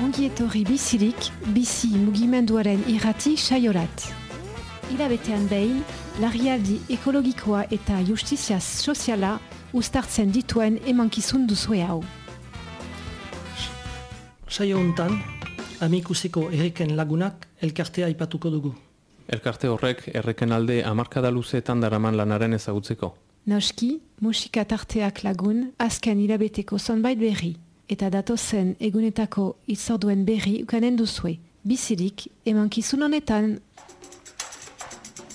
Ongi etorri bizirik, bizi mugimenduaren irrati saiorat. Ilabetean behin, larrialdi ekologikoa eta justizia soziala ustartzen dituen emankizun duzue hau. Saio hontan, amikuseko erreken lagunak elkartea aipatuko dugu. Elkarte horrek erreken alde amarkada luzeetan daraman lanaren ezagutzeko. Noski, musika tarteak lagun, azken hilabeteko zonbait berri, eta datozen egunetako itzorduen berri ukanen duzue. Bizirik, emankizun honetan,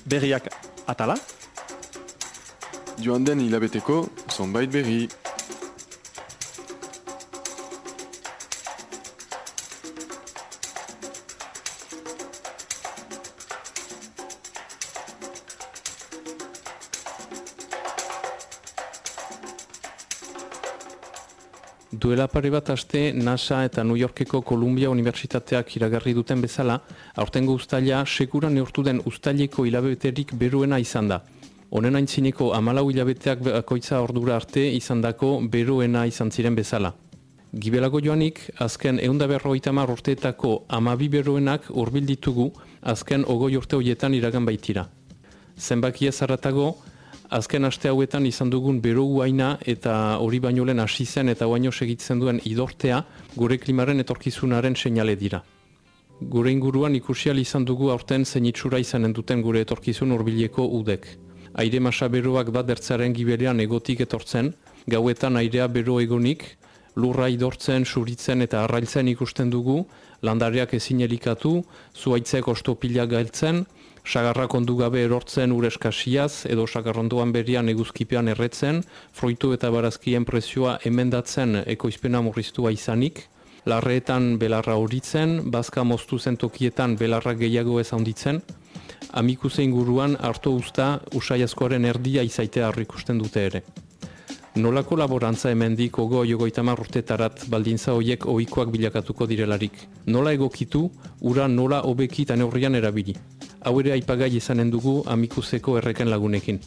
Berriak atala? Joan den hilabeteko zonbait berri. Duela pare bat aste NASA eta New Yorkeko Columbia Unibertsitateak iragarri duten bezala, aurtengo ustaila segura neurtu den ustaileko hilabeterik beruena izan da. Honen aintzineko amalau hilabeteak bakoitza ordura arte izandako beroena izan ziren bezala. Gibelago joanik, azken eunda berroita mar urteetako amabi beroenak urbil ditugu, azken ogoi urte horietan iragan baitira. Zenbakia zarratago, azken aste hauetan izan dugun bero guaina eta hori baino lehen hasi zen eta baino segitzen duen idortea gure klimaren etorkizunaren seinale dira. Gure inguruan ikusial izan dugu aurten zein itxura izanen duten gure etorkizun hurbileko udek. Aire masa beroak bat dertzaren gibelean egotik etortzen, gauetan airea bero egonik, lurra idortzen, suritzen eta arrailtzen ikusten dugu, landareak ezin elikatu, zuaitzek ostopila gailtzen, sagarrak ondu gabe erortzen ureskasiaz edo sagarrondoan berian eguzkipean erretzen, fruitu eta barazkien prezioa emendatzen ekoizpena murriztua izanik, larreetan belarra horitzen, bazka moztu zen tokietan belarra gehiago ez handitzen, amikuse inguruan harto usta usai askoaren erdia izaitea ikusten dute ere. Nolako laborantza hemendik ogo jogoitamar urtetarat baldintza hoiek ohikoak bilakatuko direlarik? Nola egokitu, ura nola hobeki eta neurrian erabili? Hau ere aipagai izanen dugu amikuseko erreken lagunekin.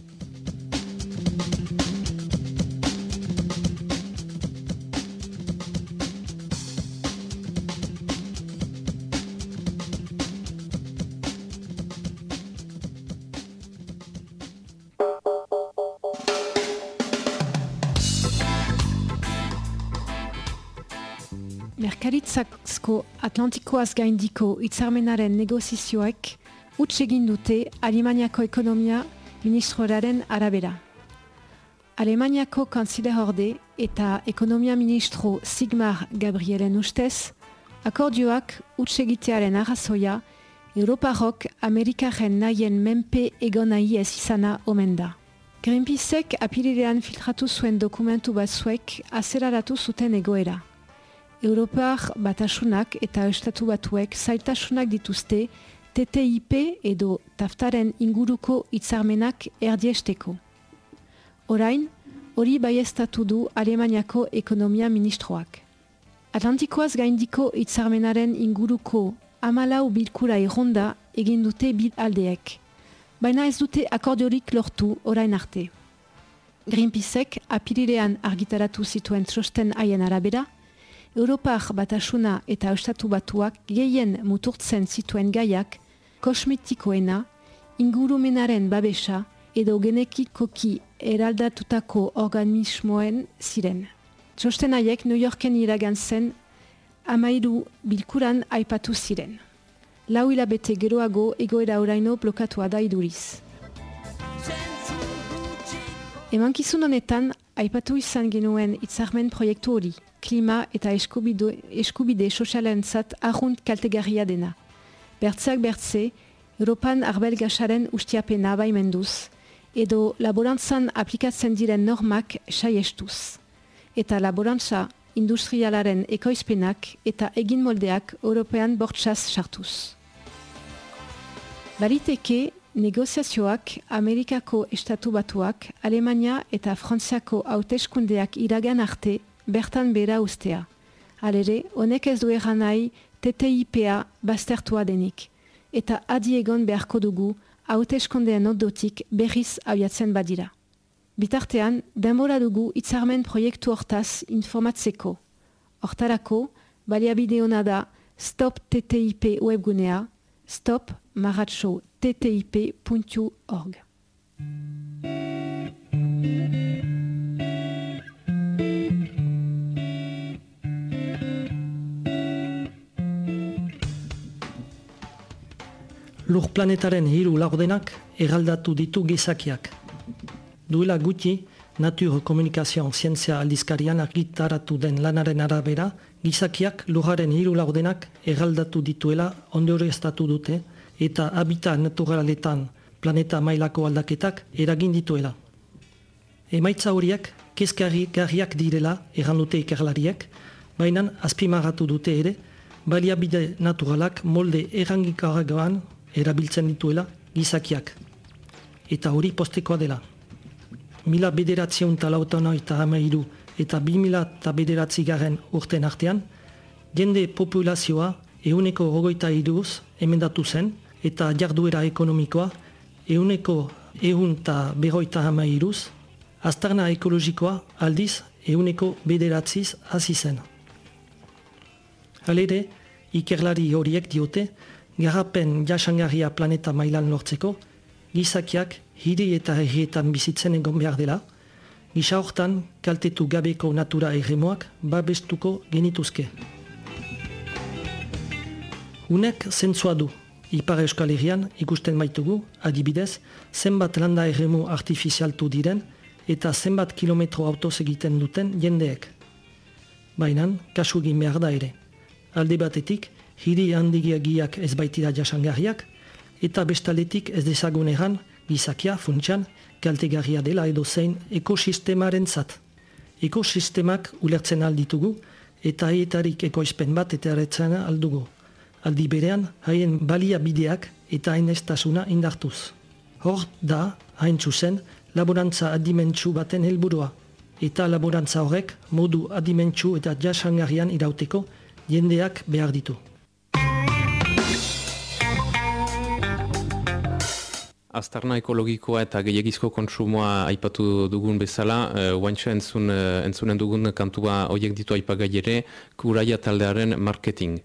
Merkaritzazko Atlantikoaz gaindiko itzarmenaren negozizioek huts egin dute Alemaniako ekonomia ministroaren arabera. Alemaniako kanzile horde eta ekonomia ministro Sigmar Gabrielen ustez, akordioak huts egitearen arrazoia Europarok Amerikaren nahien menpe egon nahi ez izana omen da. Greenpeaceek apirilean filtratu zuen dokumentu batzuek azeraratu zuten egoera. Europar batasunak eta estatu batuek zailtasunak dituzte TTIP edo taftaren inguruko hitzarmenak erdiesteko. Orain, hori baiestatu du Alemaniako ekonomia ministroak. Atlantikoaz gaindiko hitzarmenaren inguruko amalau bilkura erronda egin dute bil aldeek, baina ez dute akordiorik lortu orain arte. Greenpeaceek apirilean argitaratu zituen txosten haien arabera, Europar batasuna eta estatu batuak gehien muturtzen zituen gaiak kosmetikoena, ingurumenaren babesa edo genekikoki eraldatutako organismoen ziren. Txosten haiek New Yorken iragan zen amairu bilkuran aipatu ziren. Lau hilabete geroago egoera oraino blokatua da iduriz. Emankizun honetan, aipatu izan genuen itzarmen proiektu hori, klima eta eskubide, eskubide sozialen zat ahunt kaltegarria dena. Bertzeak bertze, Europan arbel gasaren ustiapena baimenduz, edo laborantzan aplikatzen diren normak saiestuz. Eta laborantza industrialaren ekoizpenak eta egin moldeak European bortxaz sartuz. Baliteke, negoziazioak Amerikako estatu batuak, Alemania eta Frantziako hauteskundeak iragan arte bertan bera ustea. Halere, honek ez du eran nahi TTIPA baztertua denik, eta adiegon beharko dugu hauteskondean ondotik berriz abiatzen badira. Bitartean, denbora dugu hitzarmen proiektu hortaz informatzeko. Hortarako, baliabide hona da Stop TTIP webgunea, stop maratxo ttip.org. Lur planetaren hiru laurdenak eraldatu ditu gizakiak. Duela gutxi, Natur Komunikazioan Zientzia aldizkarian argitaratu den lanaren arabera, gizakiak lurraren hiru laurdenak eraldatu dituela ondorioztatu dute eta habita naturaletan planeta mailako aldaketak eragin dituela. Emaitza horiek kezkari garriak direla errandute ikerlariek, baina azpimagatu dute ere, baliabide naturalak molde errangikaragoan erabiltzen dituela gizakiak. Eta hori postekoa dela. Mila bederatzion talautana eta hamairu eta bi mila eta bederatzi garen urten artean, jende populazioa euneko rogoita iduz emendatu zen eta jarduera ekonomikoa euneko eun eta berroita hamairuz, aztarna ekologikoa aldiz euneko bederatziz hasi zen. Halere, ikerlari horiek diote, Garapen jasangarria planeta mailan lortzeko, gizakiak hiri eta herrietan bizitzen egon behar dela, gisa hortan kaltetu gabeko natura erremoak babestuko genituzke. Unek zentzua du, Ipar Euskal Herrian ikusten maitugu, adibidez, zenbat landa erremu artifizialtu diren eta zenbat kilometro autoz egiten duten jendeek. Baina, kasu egin behar da ere. Alde batetik, hiri handigiagiak ez baitira jasangarriak, eta bestaletik ez dezagun eran, gizakia, funtsan, kaltegarria dela edo zein ekosistemaren zat. Ekosistemak ulertzen alditugu, eta haietarik ekoizpen bat eta erretzen aldugu. Aldi berean, haien balia bideak eta hain estasuna indartuz. Hor da, hain txuzen, laborantza adimentsu baten helburua, eta laborantza horrek modu adimentsu eta jasangarrian irauteko jendeak behar ditu. Aztarna ekologikoa eta gehiagizko kontsumoa aipatu dugun bezala, uh, entzun, uh, entzunen dugun kantua horiek ditu aipagai ere, kuraia taldearen marketing.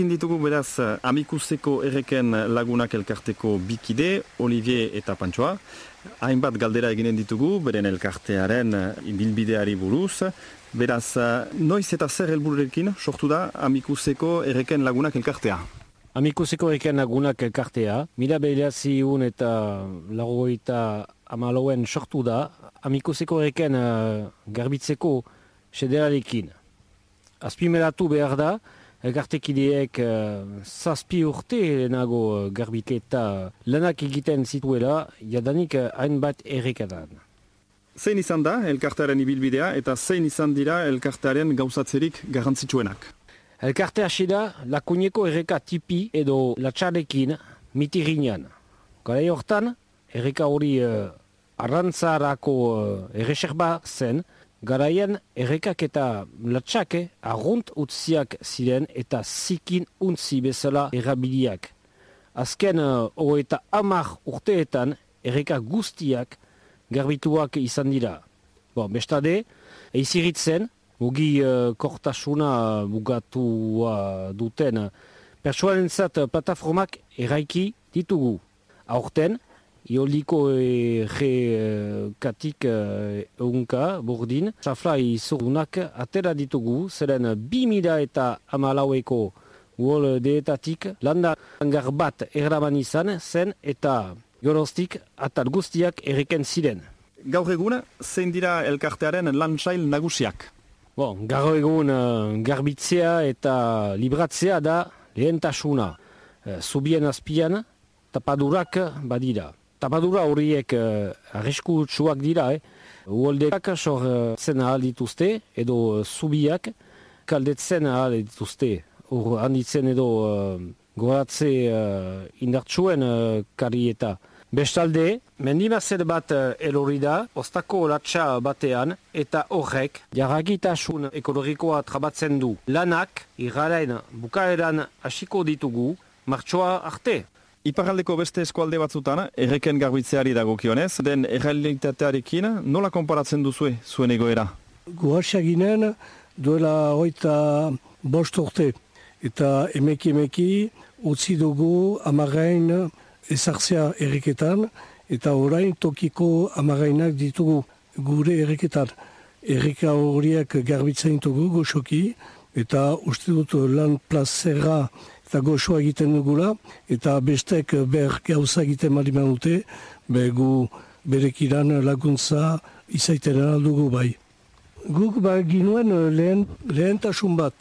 Gurekin ditugu beraz amikuseko erreken lagunak elkarteko bikide, Olivier eta Pantsoa. Hainbat galdera eginen ditugu, beren elkartearen ibilbideari buruz. Beraz, noiz eta zer helbururekin sortu da amikuseko erreken lagunak elkartea? Amikuseko erreken lagunak elkartea, mila behilazi un eta lagoita amaloen sortu da, amikuseko erreken uh, garbitzeko sederarekin. Azpimeratu behar da, elkartekideek uh, zazpi urte lehenago uh, garbiketa lanak egiten zituela, jadanik uh, hainbat errekadan. Zein izan da elkartearen ibilbidea eta zein izan dira elkartearen gauzatzerik garrantzitsuenak? Elkarte hasi da lakuneko erreka tipi edo latxarekin mitirinan. Gara hortan, erreka hori uh, arrantzarako uh, erreserba zen, Garaian errekak eta latxake arrunt utziak ziren eta zikin untzi bezala erabiliak. Azken uh, eta amar urteetan errekak guztiak garbituak izan dira. Bon, bestade, eiziritzen, mugi uh, kortasuna bugatua duten persoaren zat plataformak eraiki ditugu. Aurten, Ioliko ege katik egunka, burdin. Safla izurunak atera ditugu, zeren bi mila eta amalaueko uol deetatik landa angar bat erraban izan zen eta gorostik atal guztiak erreken ziren. Gaur egun, zein dira elkartearen lantsail nagusiak? Bon, gaur egun garbitzea eta libratzea da lehentasuna. Zubien azpian, tapadurak badira. Tapadura horiek uh, arrisku txuak dira, eh? Uoldeak sor uh, zen ahal dituzte, edo uh, zubiak kaldetzen ahal dituzte. Hor handitzen edo uh, goratze uh, indartsuen uh, kari eta. Bestalde, mendimazer bat elori da, ostako latxa batean, eta horrek, jarragitasun ekologikoa trabatzen du. Lanak, irraren bukaeran hasiko ditugu, martxoa arte. Iparraldeko beste eskualde batzutan, erreken garbitzeari dagokionez, den errealitatearekin nola konparatzen duzue zuen egoera? Guaxa ginen duela hoita bost urte. Eta emeki emeki utzi dugu amarrain ezartzea erreketan, eta orain tokiko amarrainak ditugu gure erreketan. Erreka horiek garbitzen dugu goxoki, eta uste dut lan plazera eta goxoa egiten dugula, eta bestek ber gauza egiten maliman dute, begu berekiran laguntza izaiten aldugu bai. Guk ba ginuen lehen, lehentasun bat.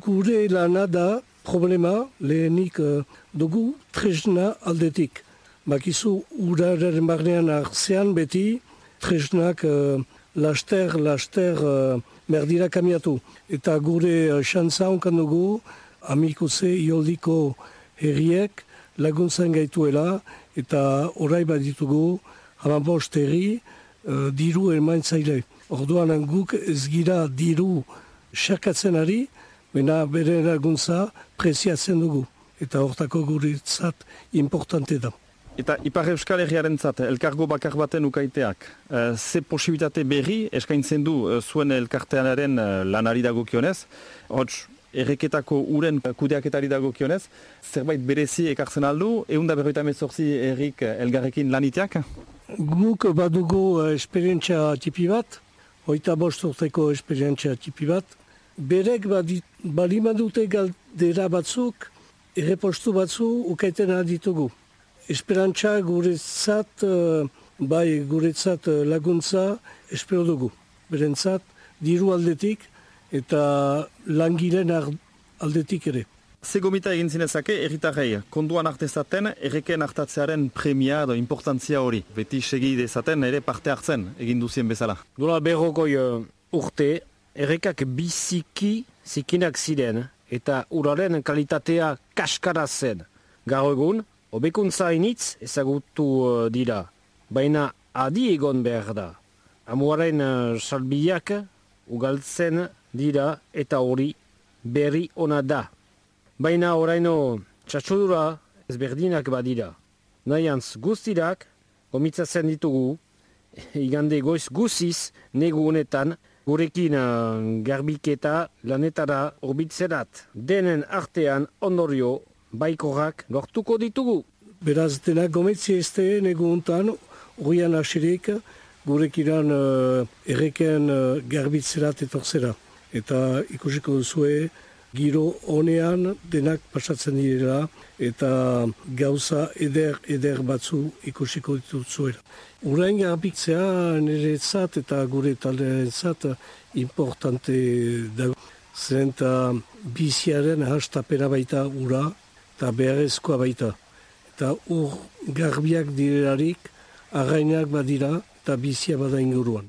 Gure lana da problema lehenik uh, dugu tresna aldetik. Bakizu uraren barnean arzean beti tresnak uh, laster, laster uh, merdira kamiatu. Eta gure uh, xantza onkan dugu amikuse ioldiko herriek laguntzen gaituela eta orai bat ditugu hamanbost herri uh, diru emaintzaile. Orduan guk ez gira diru xerkatzen ari, bena bere laguntza preziatzen dugu. Eta hortako guretzat importante da. Eta Ipar Euskal Herriaren zat, elkargo bakar baten ukaiteak, uh, ze posibilitate berri eskaintzen du uh, zuen elkarteanaren uh, lanari dagokionez, hots, erreketako uren kudeaketari dago kionez, zerbait berezi ekartzen aldu, egun da berroita mezorzi errik elgarrekin laniteak? Guk badugu esperientzia tipi bat, oita bosturteko esperientzia tipi bat, berek balima dute galdera batzuk, errepostu batzu ukaiten ditugu. Esperantza guretzat, bai guretzat laguntza espero dugu. Berentzat, diru aldetik, eta langileen aldetik ere. Ze gomita egin zinezake erritarrei, konduan artezaten erreken hartatzearen premia edo importantzia hori. Beti segi dezaten ere parte hartzen egin duzien bezala. Dola berrokoi uh, urte, errekak biziki zikinak ziren eta uraren kalitatea kaskara zen. Garo egun, obekuntza initz ezagutu uh, dira, baina adi egon behar da. Amuaren uh, salbiak ugaltzen dira eta hori berri ona da. Baina oraino txatsodura ezberdinak badira. Nahiantz guztirak gomitzatzen ditugu, igande goiz guziz negu honetan gurekin uh, garbiketa lanetara orbitzerat. Denen artean ondorio baikorak lortuko ditugu. Beraz, denak gometzi ezte neguntan, horian asirik, gurekiran uh, erreken uh, garbitzerat etorzera. Eta ikusiko duzue, giro honean denak pasatzen direla eta gauza eder eder batzu ikusiko dituzuela. Urain garbiktzea nire zat eta gure taldearen zat importante da. Zenta biziaren hastapera baita ura eta beharrezkoa baita. Eta ur garbiak direlarik, arrainak badira eta bizia bada inguruan.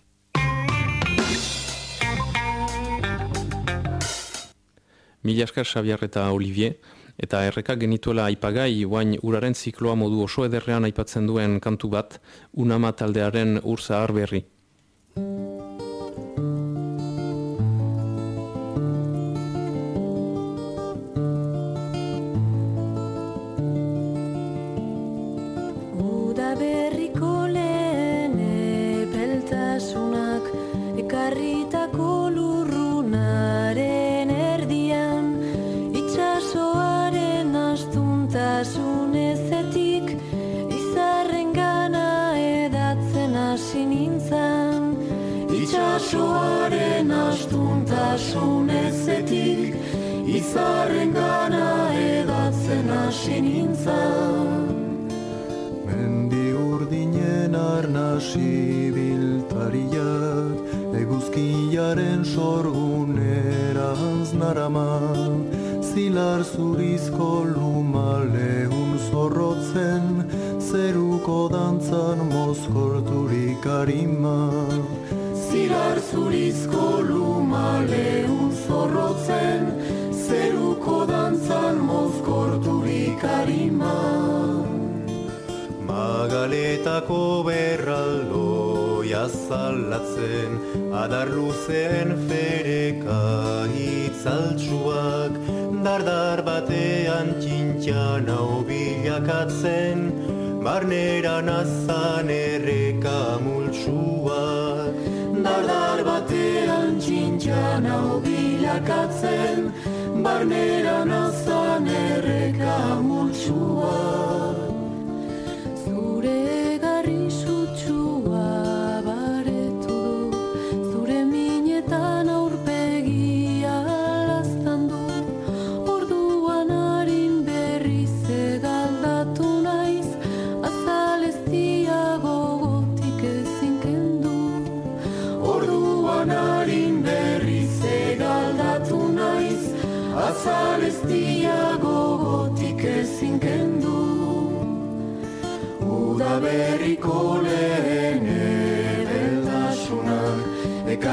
Mila esker Xabiar eta Olivier, eta erreka genituela aipagai, guain uraren zikloa modu oso ederrean aipatzen duen kantu bat, unama taldearen urza berri. Izarren gana edatzen hasi Mendi urdinen arnasi biltariak, eguzkiaren sorgunera narama, zilar zurizko luma lehun zorrotzen, zeruko dantzan mozkorturik harima. Zilar zurizko luma Magaletako berraldo jazalatzen, adar luzen fereka hitzaltsuak, dardar batean txintxan hau bilakatzen, barnera nazan erreka multsuak dardar batean txintxan hau bilakatzen, barnera nazan erreka multsua.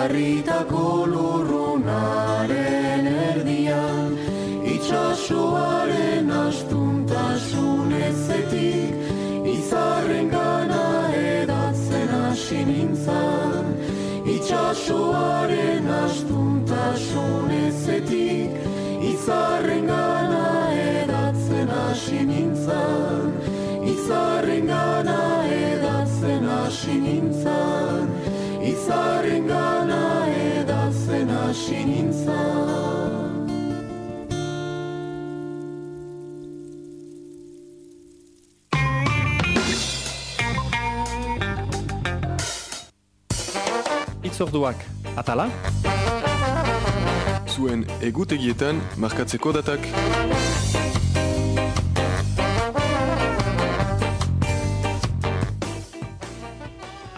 Rita colore. Edatzen hasi nintzan. Itzorduak, atala? Zuen egutegietan markatzeko datak.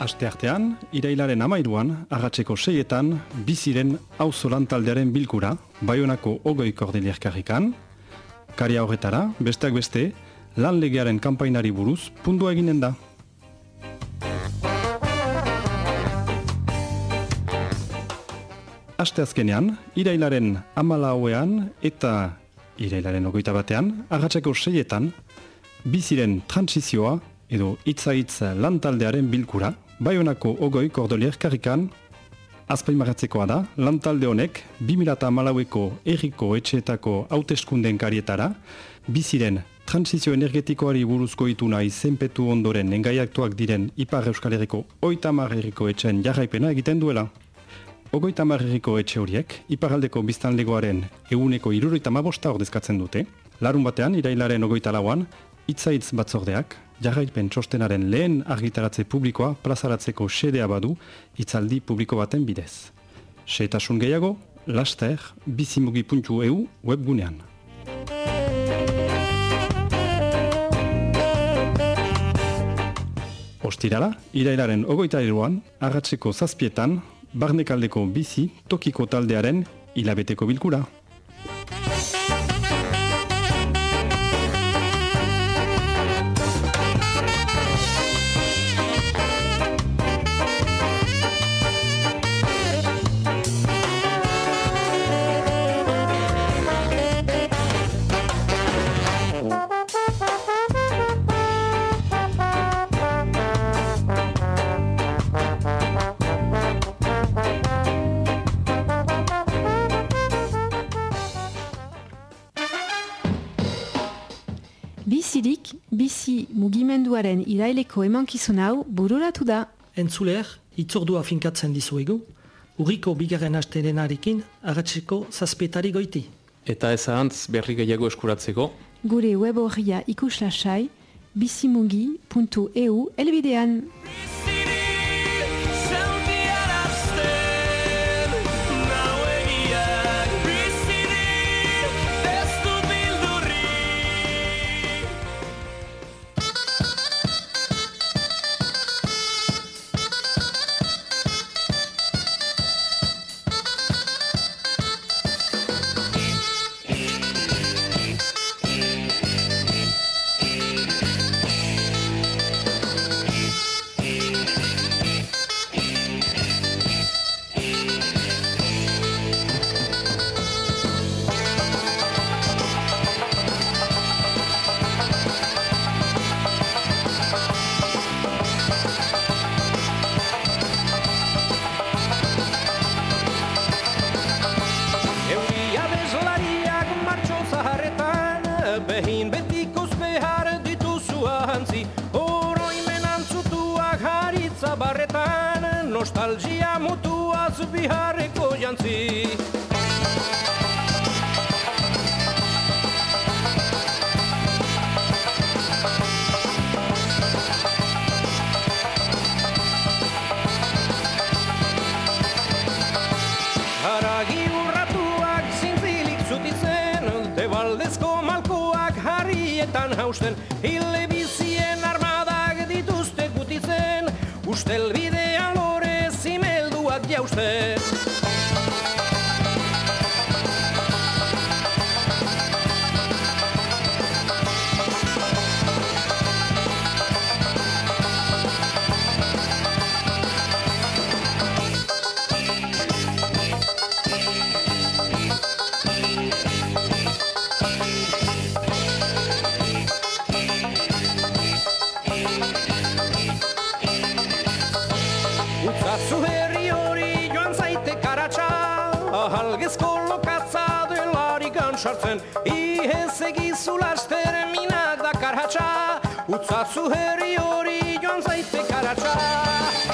Aste artean, irailaren amairuan, agatzeko seietan, biziren auzolan taldearen bilkura, baionako ogoi karrikan, karia horretara, besteak beste, lan legearen kampainari buruz, pundua eginen da. Aste azkenean, irailaren amala hauean eta irailaren ogoita batean, agatzeko seietan, biziren transizioa edo itzaitz lantaldearen bilkura, Baionako ogoi kordolier karrikan, azpaimaratzekoa da, lantalde honek 2000 malaueko erriko etxeetako hauteskunden karietara, biziren transizio energetikoari buruzko ituna izenpetu ondoren engaiaktuak diren Ipar Euskal Herriko oita erriko etxen jarraipena egiten duela. ogoita marriko etxe horiek, iparaldeko biztanlegoaren eguneko iruroita mabosta ordezkatzen dute. Larun batean, irailaren ogoita lauan, itzaitz batzordeak, jarraipen txostenaren lehen argitaratze publikoa plazaratzeko sedea badu itzaldi publiko baten bidez. Seetasun gehiago, laster, bizimugi.eu webgunean. Ostirala, irailaren ogoita eruan, agatzeko zazpietan, barnekaldeko bizi tokiko taldearen hilabeteko bilkura. Iraileko emankizun hau bururatu da. Entzuleer, itzordua finkatzen dizuegu, urriko bigarren asterenarekin agatzeko zazpetari goiti. Eta ez ahantz berri gehiago eskuratzeko, Gure web horria ikuslasai bizimugi.eu elbidean. Nostalgia mutuaz biharreko jantzi. Sartzen. Ihez egizu laster minak da karhatxa Utzazu herri hori joan zaite karatxa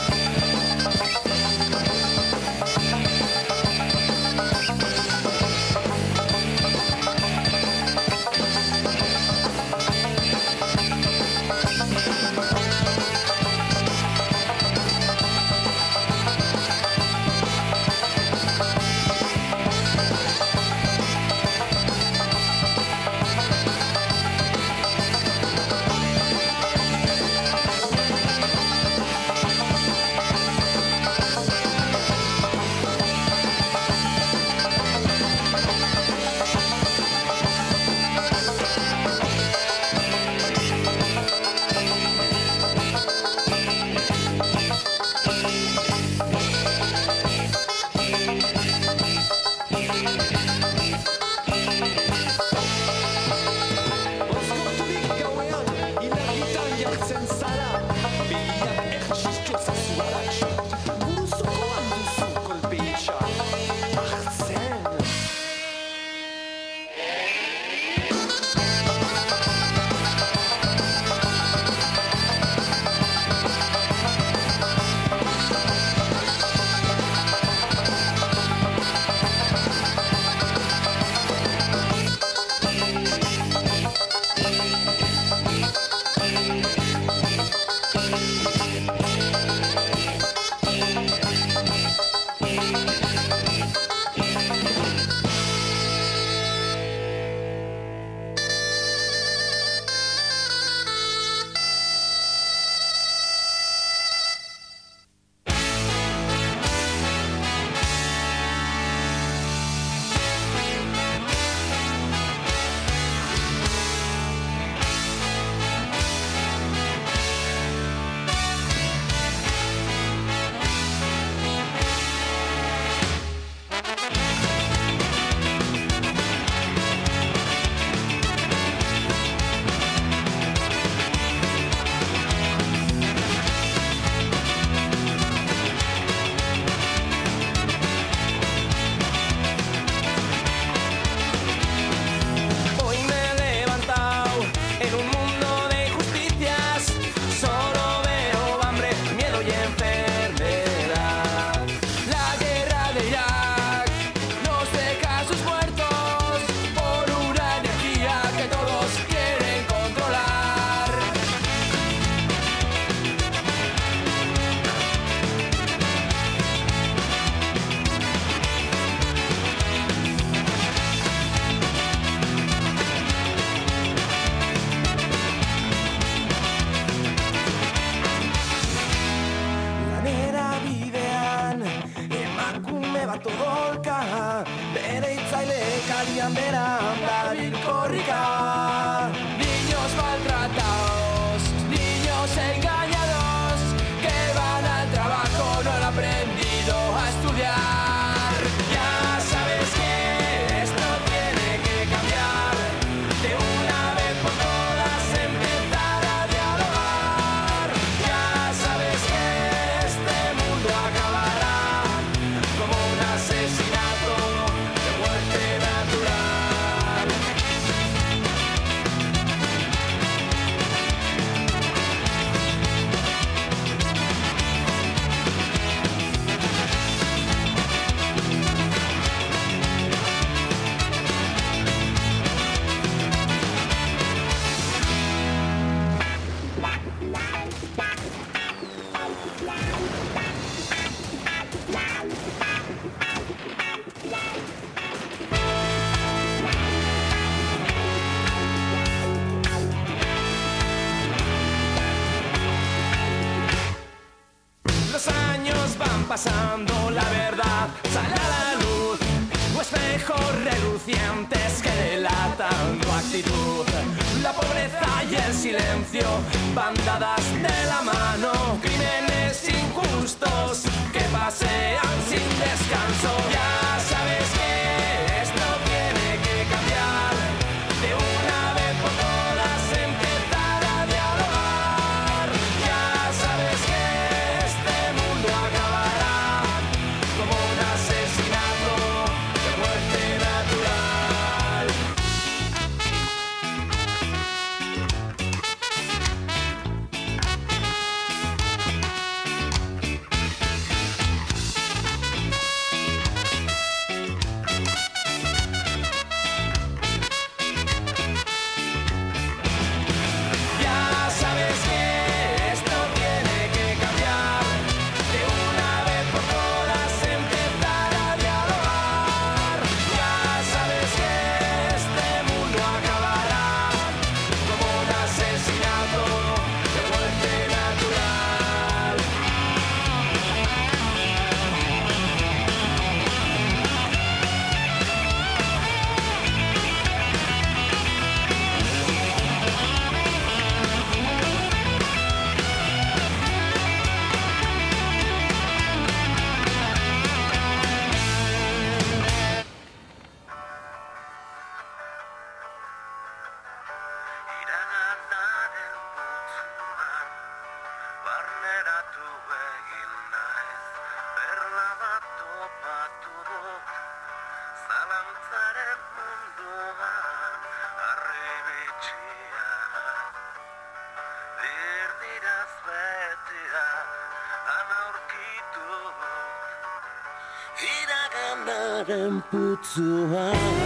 rien pour.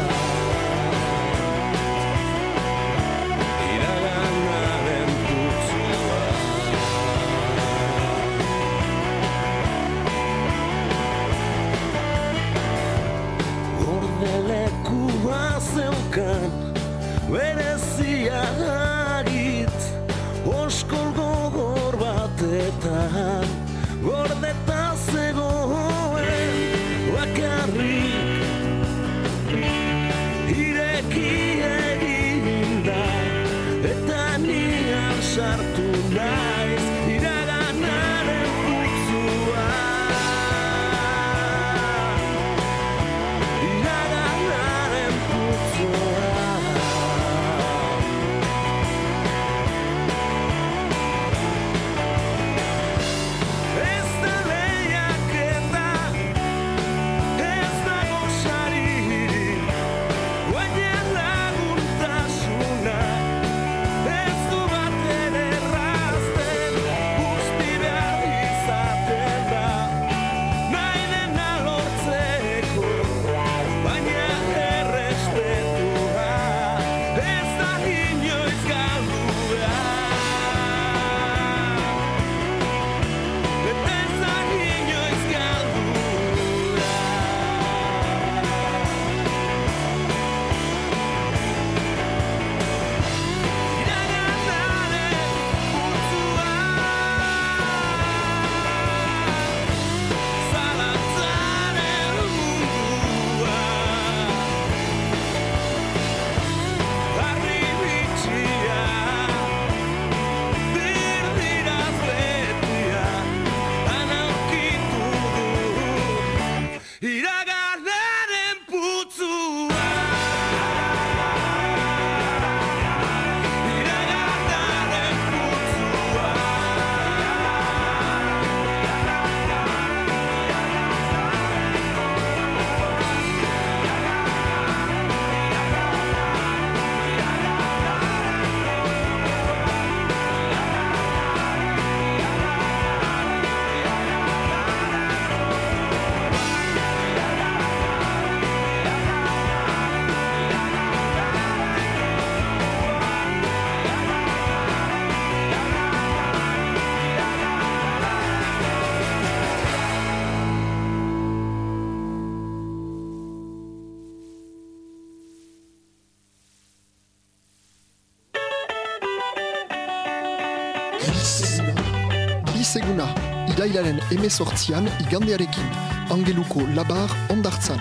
apirilaren emezortzian igandearekin, angeluko labar ondartzan.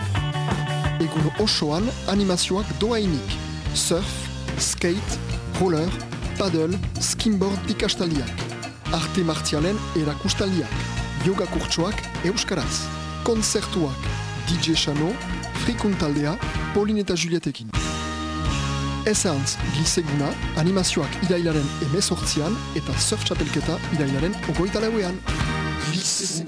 Egun osoan animazioak doainik, surf, skate, roller, paddle, skimboard ikastaliak, arte martzialen erakustaliak, yoga kurtsoak euskaraz, konzertuak, DJ Chano, frikun taldea, Pauline eta Julietekin. Ezeantz gizeguna, animazioak irailaren emezortzian eta surf txapelketa irailaren ogoita lauean. delícia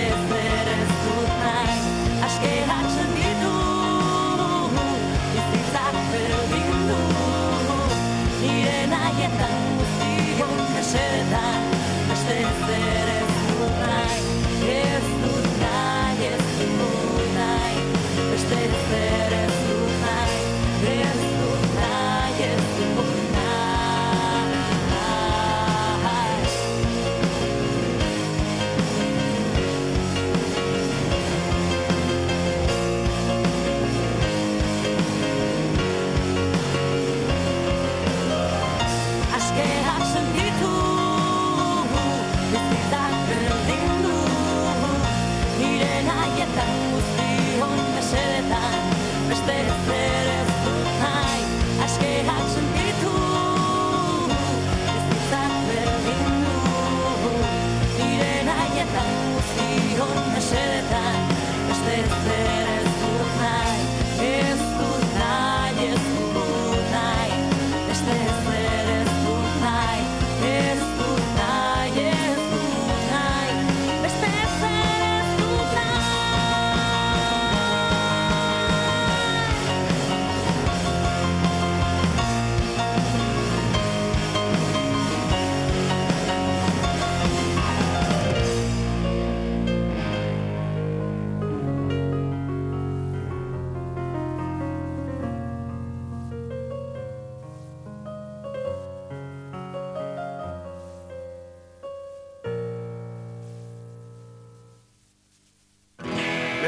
different.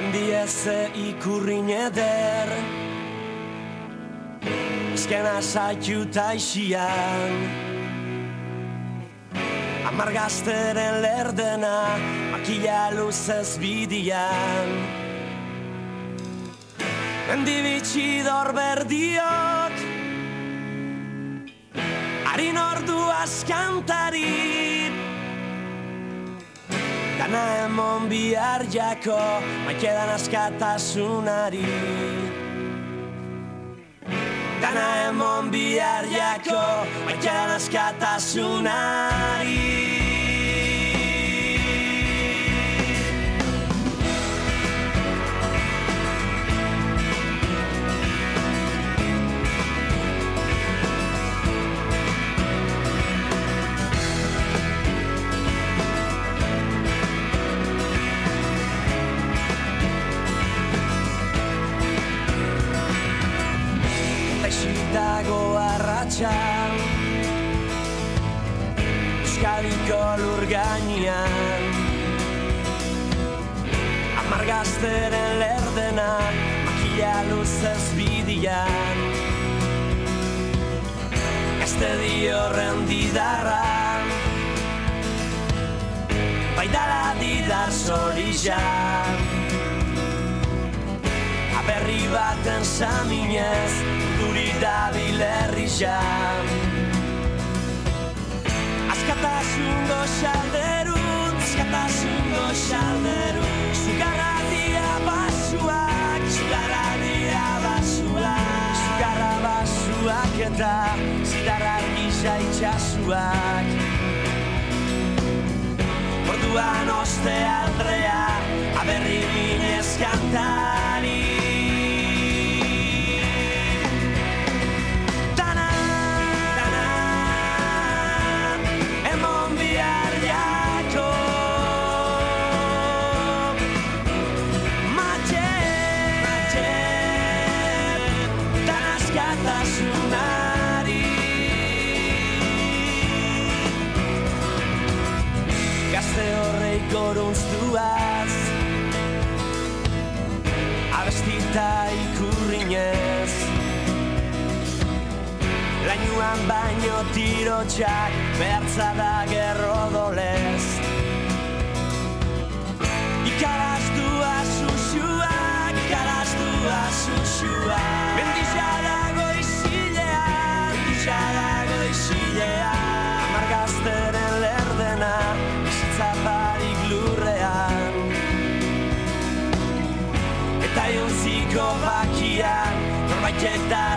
Mendia ze ikurrin eder Ezkena zaitu taixian Amar lerdena Makila luzez bidian. Mendibitsi dor berdiok Harin ordu askantari. Dana emon bihar jako maikedan askatasunari. Dana emon bihar jako maikedan askatasunari. Ametsa Euskadiko lur gainean Amargazteren lerdena Makila luzez bidian Gazte diorren didarra Baidala didar zorizan Aberri baten saminez Duri dabil herrizan Askatasun goxalderun Askatasun goxalderun Zugarra dia basuak Zugarra dia basuak. Zugarra basuak eta Zitarra argisa itxasuak Orduan oste aldrea Aberri minez kantari Lainuan baino tirotxak Behartza da gerro dolez Ikaraztua susuak Ikaraztua susuak Mendizia dago izilean Mendizia dago izilean Amargazteren lerdena Bizitza barik lurrean. Eta jontziko bakian Norbaitek darrai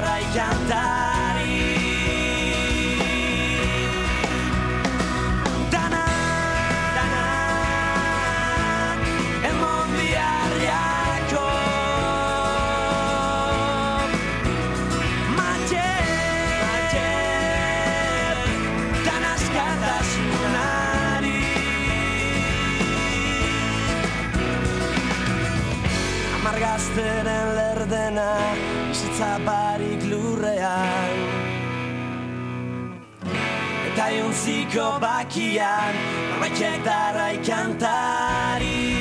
Amargazteren lerdena Bizitza barik lurrean. Eta jontziko bakian Norbaitek darrai kantari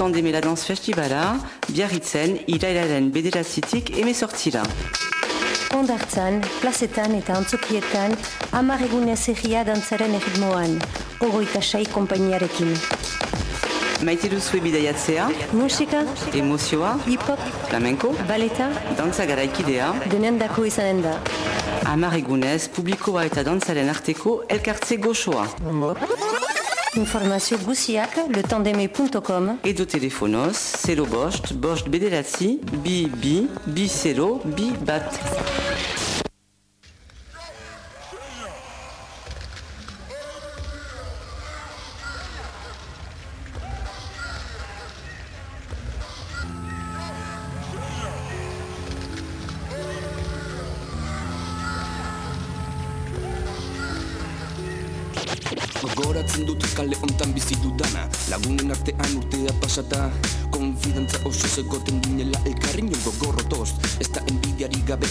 Temps d'aimer la danse festivala, biarritzen, irailaren bederatzitik eme sortzira. Ondartzan, plazetan eta antzokietan, hamar egunez egia dantzaren erritmoan, ogoita sai konpainiarekin. Maite duzue bidaiatzea, Musika, emozioa, hip-hop, flamenko, baleta, dantza garaikidea, denendako izanen da. hamar egunez, publikoa eta dantzaren arteko elkartze goxoa. Informazio guziak letandeme.com Edo telefonoz, 0 bost, bost bederatzi, bi bi, bi 0, bi bat. Pasata Konfidantza oso zegoten ginela elkarrin jongo gorrotoz. Ez da enbidiari gabe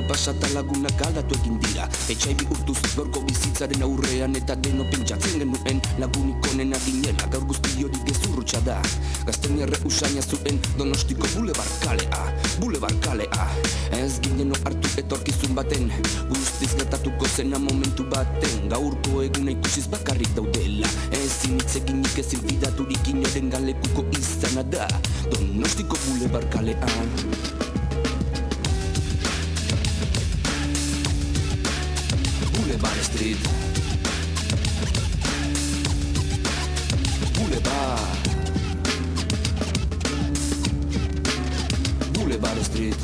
urtea pasata lagunak aldatu egin dira. Etxai bi urtuz gorko bizitzaren aurrean Eta deno pentsatzen genuen lagunik onena ginela. Gaur guzti hori gezurrutxa da. Gazten erre usaina zuen donostiko bulebar kalea Bulebar kalea. Ez gineno hartu etorkizun baten Guztiz gertatuko zena momentu baten. Gaurko eguna ikusiz bakarrik daudela. Ezin hitzeginik ezin fidaturik inoren galekuko izana da. Donostiko bulebar kalean Street Boulevard. Boulevard Street.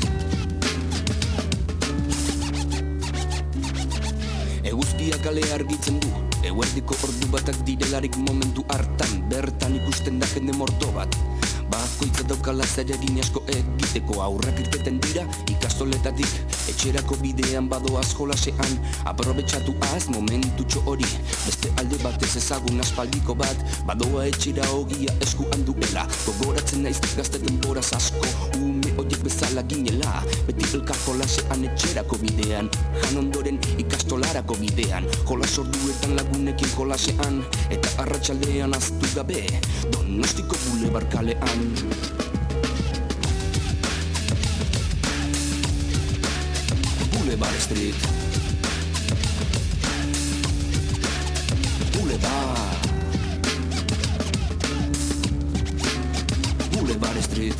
Eguzkia kale argitzen du. Eguerdiko ordu batak direlarik momentu hartan. Bertan ikusten da jende morto bat. Bakoitza daukala zeregin asko egiteko. Aurrak irteten dira ikastoletatik Etxerako bidean badoaz jolasean Aprobetxatu az momentutxo hori Beste alde batez ezagun aspaldiko bat Badoa etxera ogia esku handuela. Gogoratzen naiz gazte temporaz asko Ume horiek bezala ginela. Beti elkar jolasean etxerako bidean Jan ondoren ikastolarako bidean. Jolas orduetan lagunekin jolasean Eta arratsaldean aztu gabe Donostiko bulebar Boulevard Street. Boulevard Boulevard Street.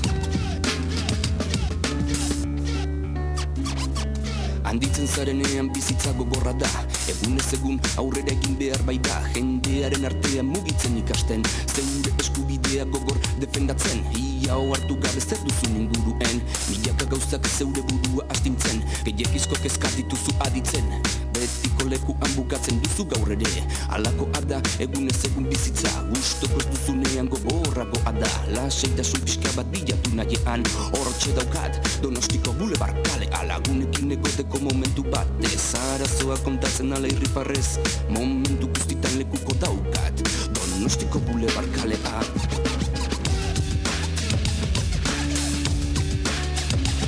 Handitzen zarenean bizitza gogorra da Egunez egun aurrera egin behar bai da Jendearen artean mugitzen ikasten. Zeure eskubidea gogor defendatzen Ia hartu gabe zer duzun inguruen. Milaka gauzak zeure burua astintzen Gehiagizko kezka dituzu aditzen Betiko lekuan bukatzen duzu gaur ere. Alako ada egunez egun bizitza. Gustoko duzunean gogorragoa da Laseitasun pixka bat bilatu nahiean. Hortxe daukat Donostiko bulebar kale. Alagunekin egoteko momentu bat Ez. Arazoa kontatzen ala irriparrez Momentu guztitan lekuko daukat. Donostiko bulebar kalea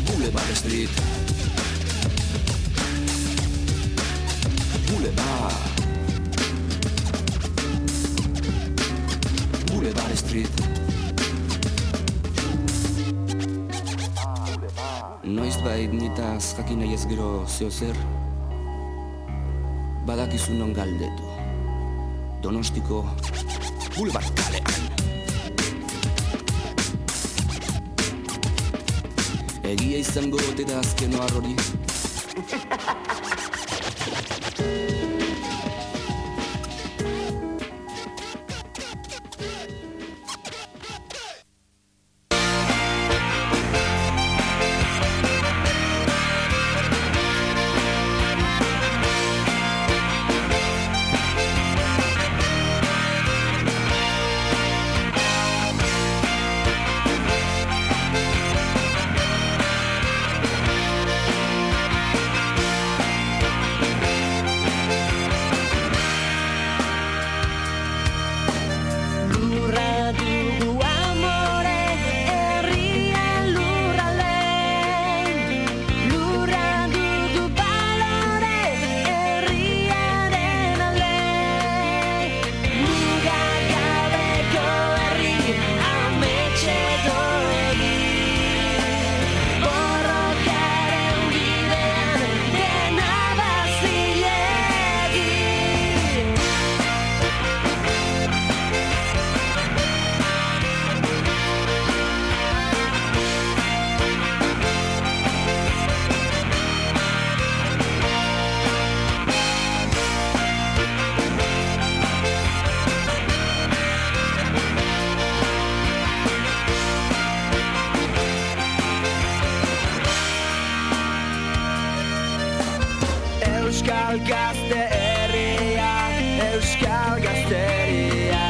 Boulevard Street Boulevard Boulevard Street. Noiz bait nitaz jakin nahi ez gero zeo zer? Badakizu non galdetu. Donostiko Boulevard kalean. Egia izango ote da azken hori Euskal gazte Euskal gazteria